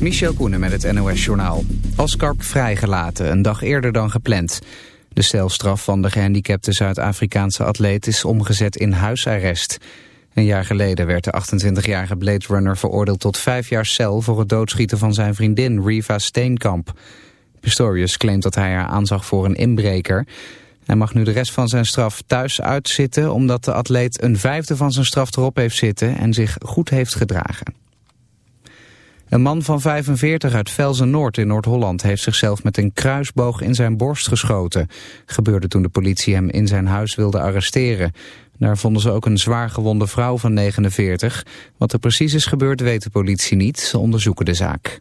Michel Koenen met het NOS-journaal. Oscar vrijgelaten, een dag eerder dan gepland. De celstraf van de gehandicapte Zuid-Afrikaanse atleet is omgezet in huisarrest. Een jaar geleden werd de 28-jarige Blade Runner veroordeeld tot vijf jaar cel... voor het doodschieten van zijn vriendin Riva Steenkamp. Pistorius claimt dat hij haar aanzag voor een inbreker. Hij mag nu de rest van zijn straf thuis uitzitten... omdat de atleet een vijfde van zijn straf erop heeft zitten en zich goed heeft gedragen. Een man van 45 uit Velzen-Noord in Noord-Holland heeft zichzelf met een kruisboog in zijn borst geschoten. Gebeurde toen de politie hem in zijn huis wilde arresteren. Daar vonden ze ook een zwaar gewonde vrouw van 49. Wat er precies is gebeurd weet de politie niet. Ze onderzoeken de zaak.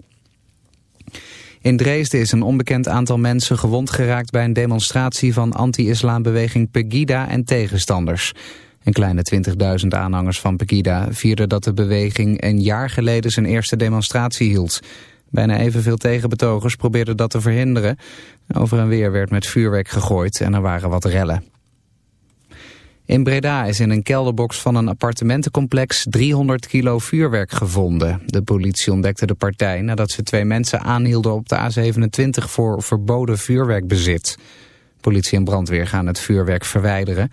In Dresden is een onbekend aantal mensen gewond geraakt bij een demonstratie van anti-islambeweging Pegida en tegenstanders. Een kleine 20.000 aanhangers van Pegida vierden dat de beweging een jaar geleden zijn eerste demonstratie hield. Bijna evenveel tegenbetogers probeerden dat te verhinderen. Over en weer werd met vuurwerk gegooid en er waren wat rellen. In Breda is in een kelderbox van een appartementencomplex 300 kilo vuurwerk gevonden. De politie ontdekte de partij nadat ze twee mensen aanhielden op de A27 voor verboden vuurwerkbezit. Politie en brandweer gaan het vuurwerk verwijderen.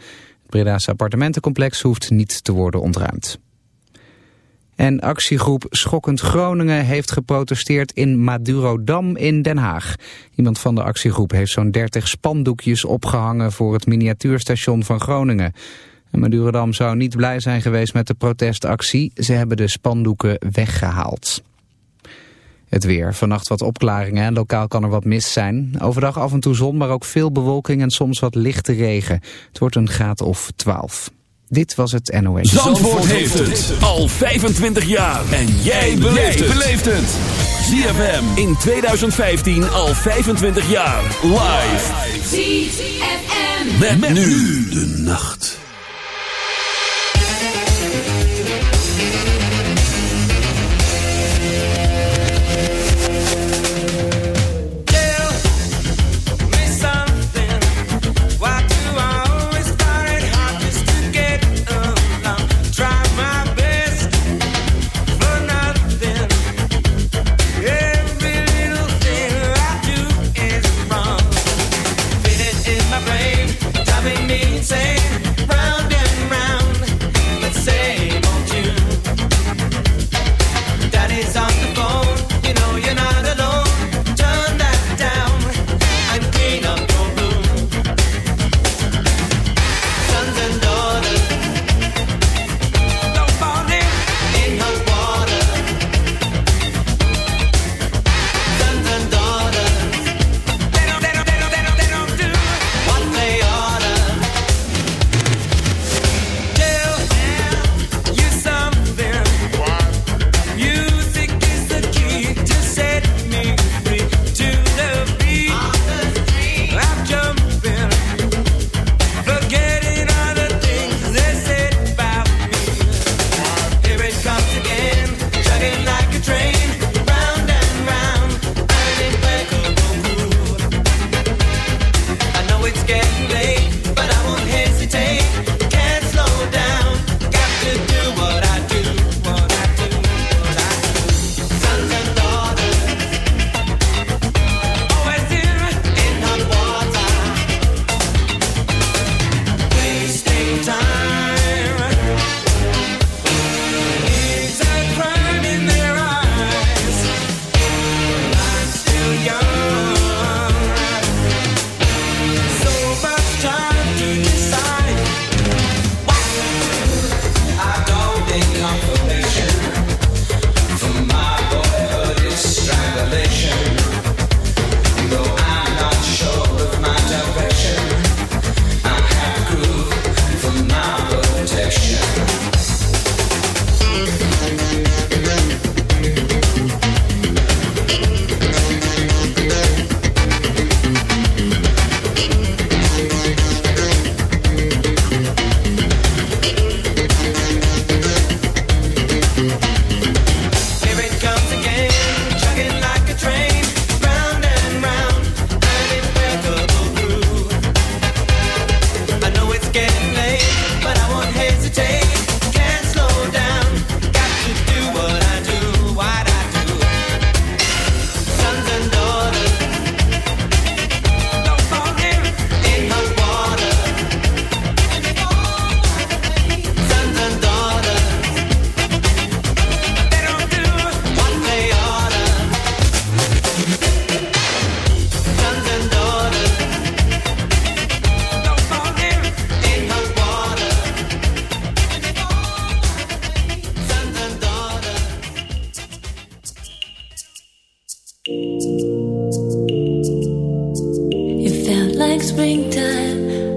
Breda's appartementencomplex hoeft niet te worden ontruimd. En actiegroep Schokkend Groningen heeft geprotesteerd in Madurodam in Den Haag. Iemand van de actiegroep heeft zo'n 30 spandoekjes opgehangen voor het miniatuurstation van Groningen. En Madurodam zou niet blij zijn geweest met de protestactie. Ze hebben de spandoeken weggehaald. Het weer. Vannacht wat opklaringen en lokaal kan er wat mist zijn. Overdag af en toe zon, maar ook veel bewolking en soms wat lichte regen. Het wordt een graad of 12. Dit was het NOS. Zandvoort, Zandvoort heeft het al 25 jaar. En jij beleeft het. ZFM in 2015 al 25 jaar. Live. ZFM. Met, met nu de nacht.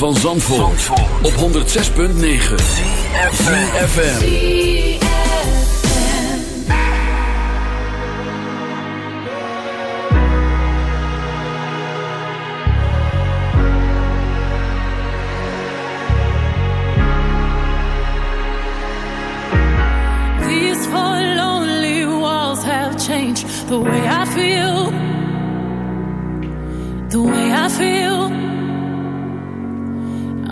Van Zandvoort, op 106.9 CFFM These four lonely walls have changed the way I feel. The way I feel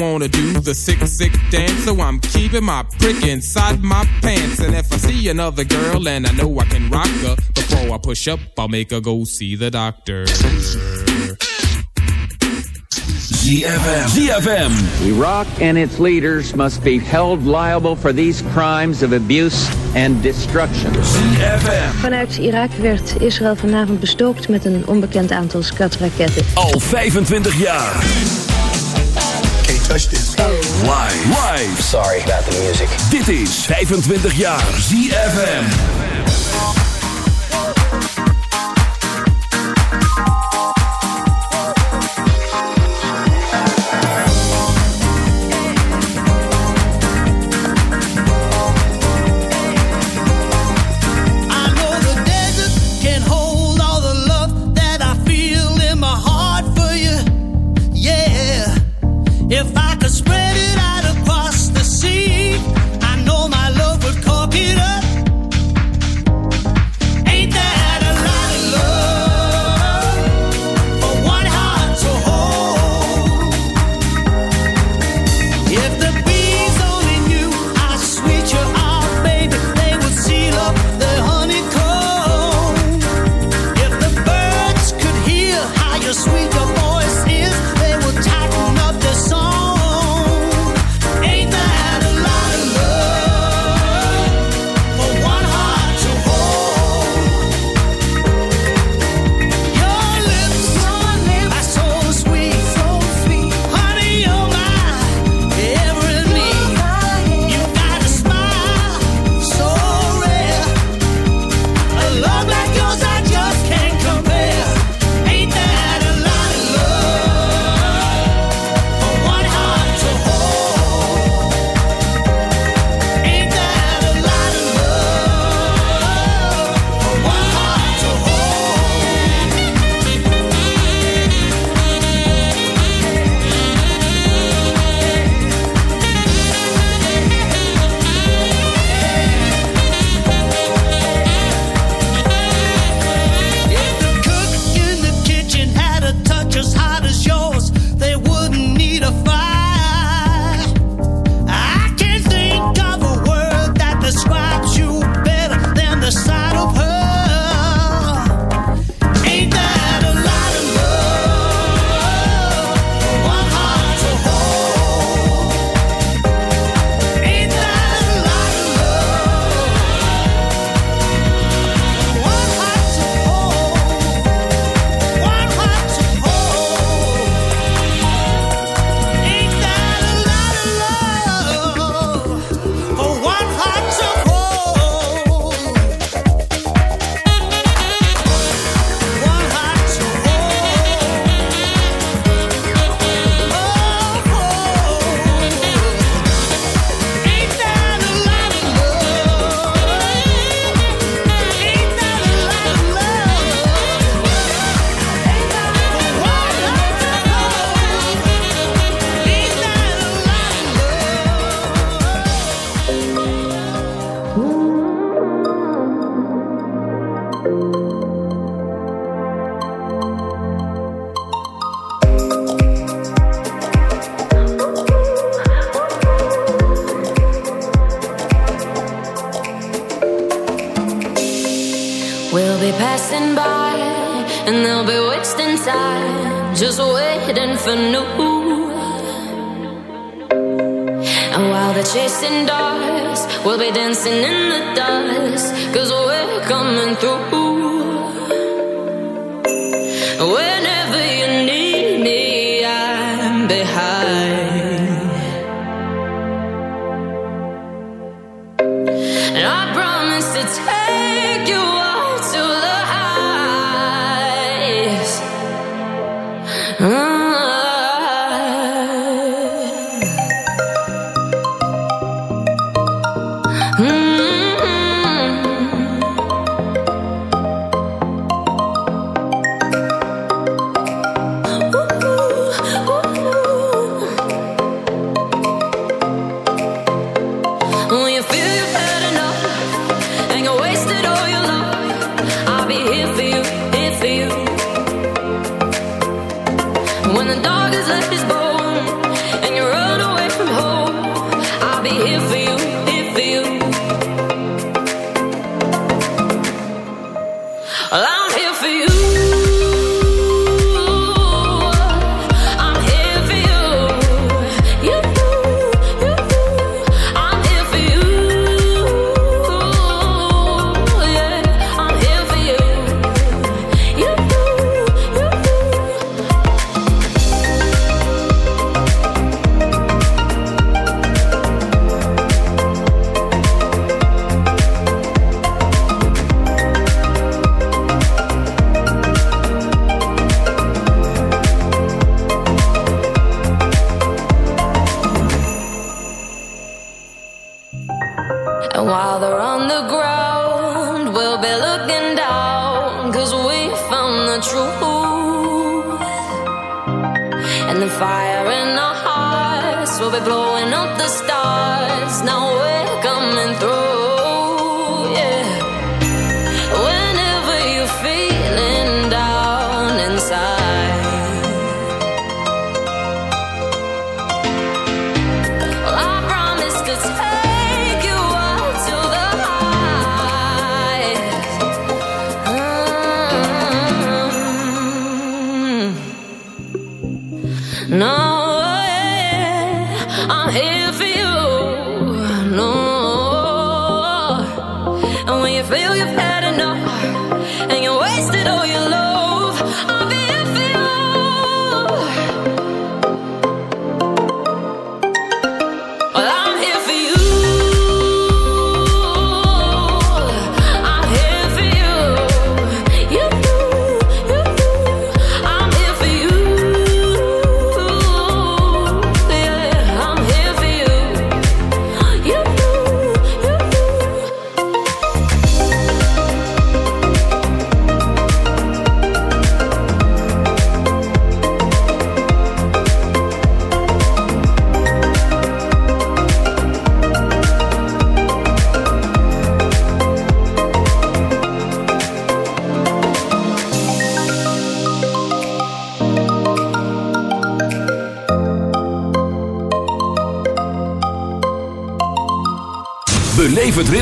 wanna do the sick, sick dance. So I'm keeping my prick inside my pants. And if I see another girl and I know I can rock her, before I push up, I'll make her go see the doctor. ZFM. ZFM. Iraq and its leaders must be held liable for these crimes of abuse and destruction. ZFM. Vanuit Irak werd Israël vanavond bestookt met een onbekend aantal skatraketten. Al 25 jaar. Touch this. Live. Live. Sorry about the music. Dit is 25 jaar ZFM.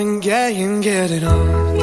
ZFM.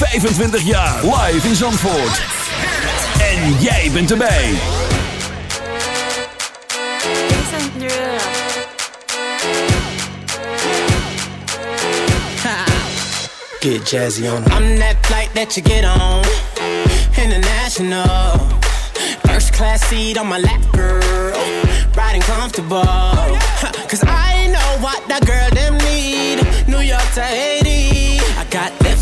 25 jaar. Live in Zandvoort. En jij bent erbij. Get jazzy on. I'm that flight that you get on. International. First class seat on my lap, girl. Riding comfortable. Cause I know what that girl them need. New York to Haiti. I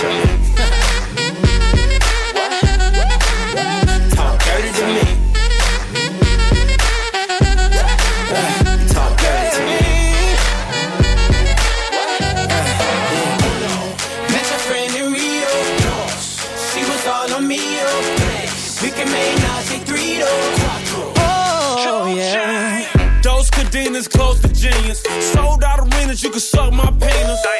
Talk dirty to me. Talk dirty to me. Talk dirty to me. Met your friend in Rio. She was all on me. Oh. We can make Nazi three Oh, yeah. Those cadenas close to genius. Sold out arenas, you can suck my penis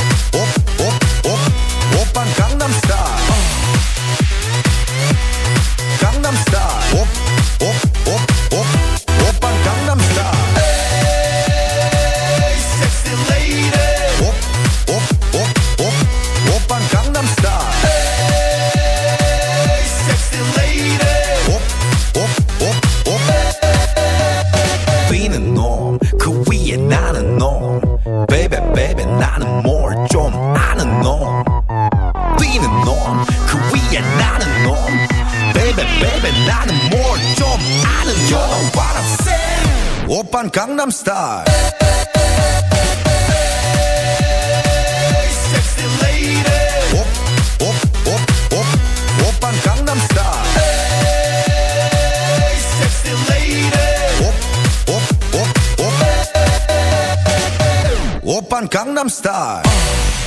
Gangnam Style.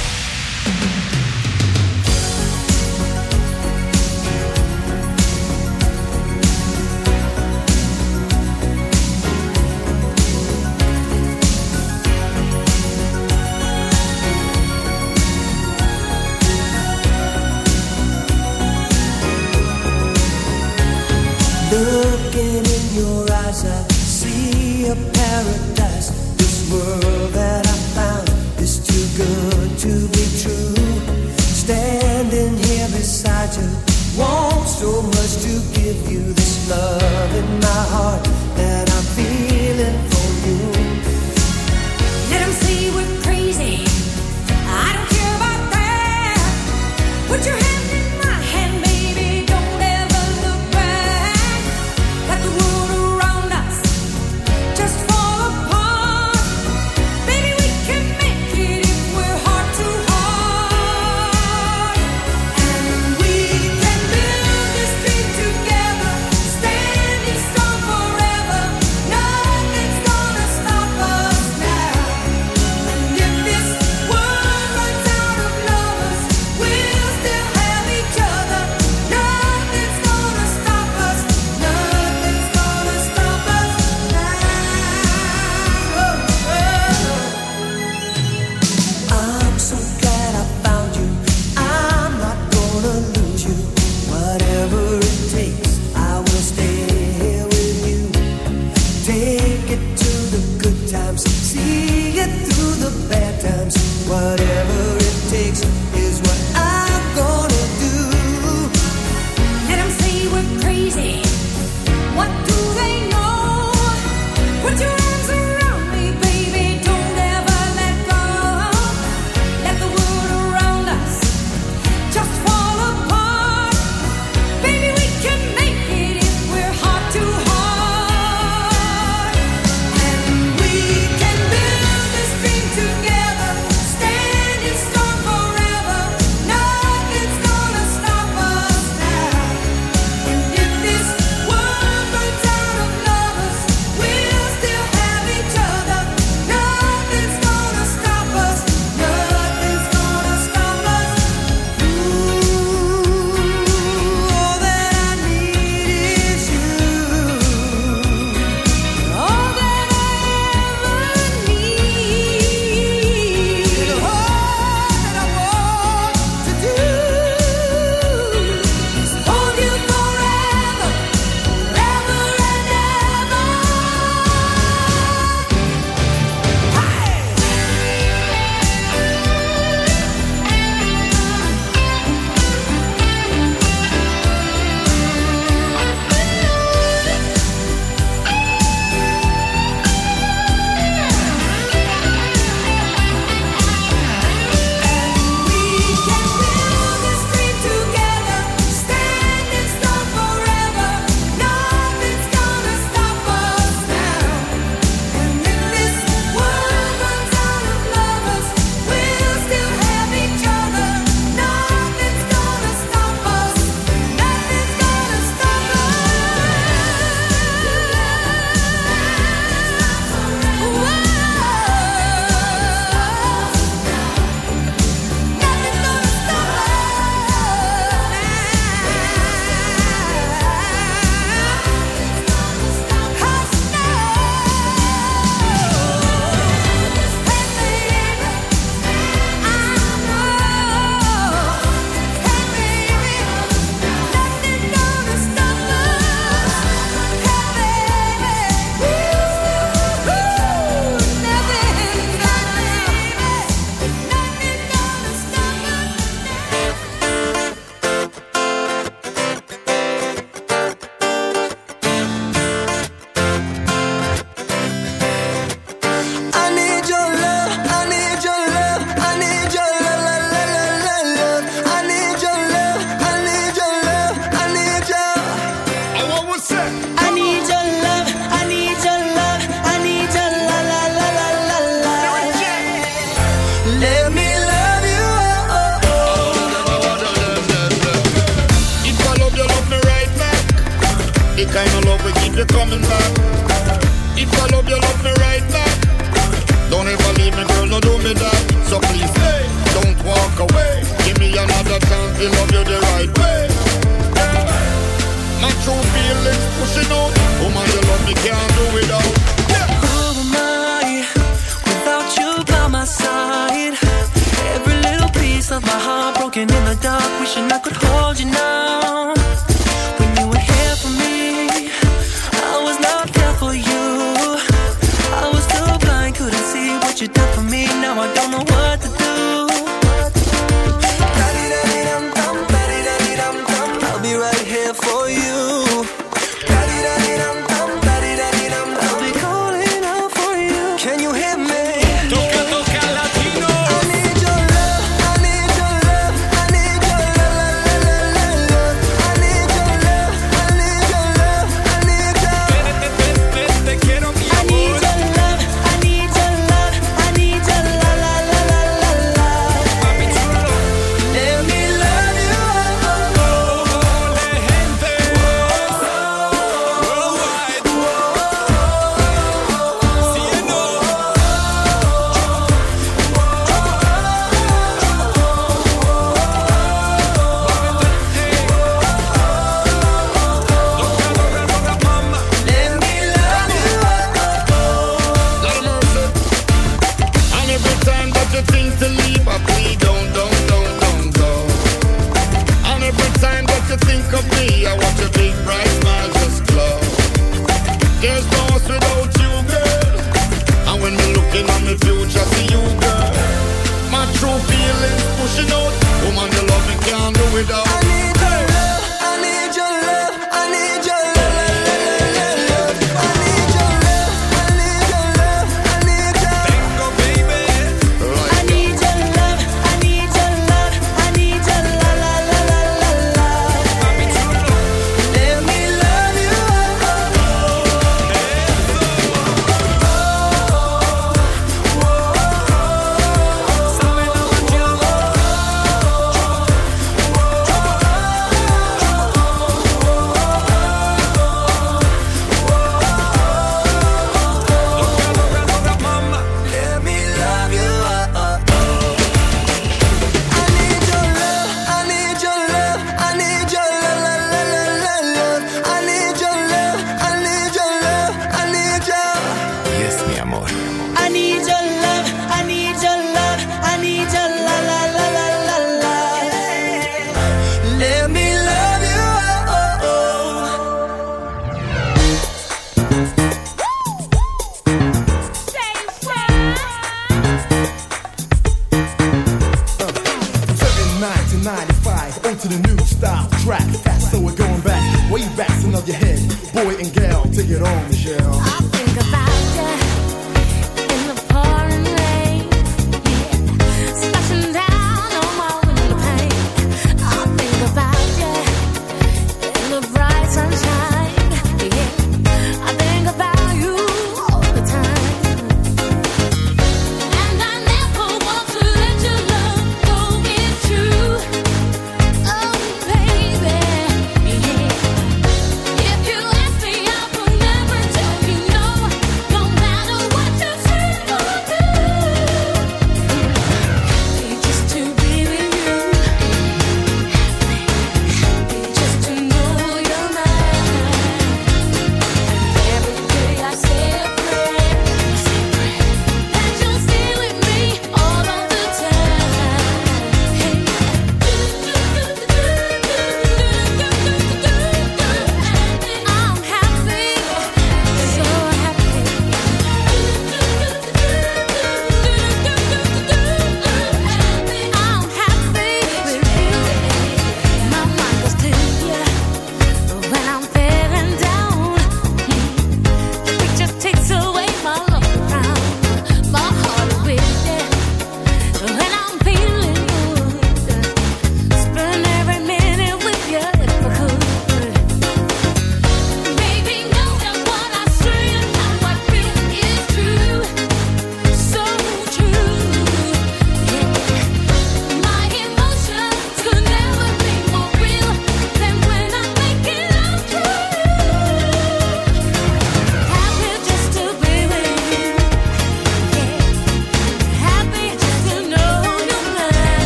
For me. Now I don't know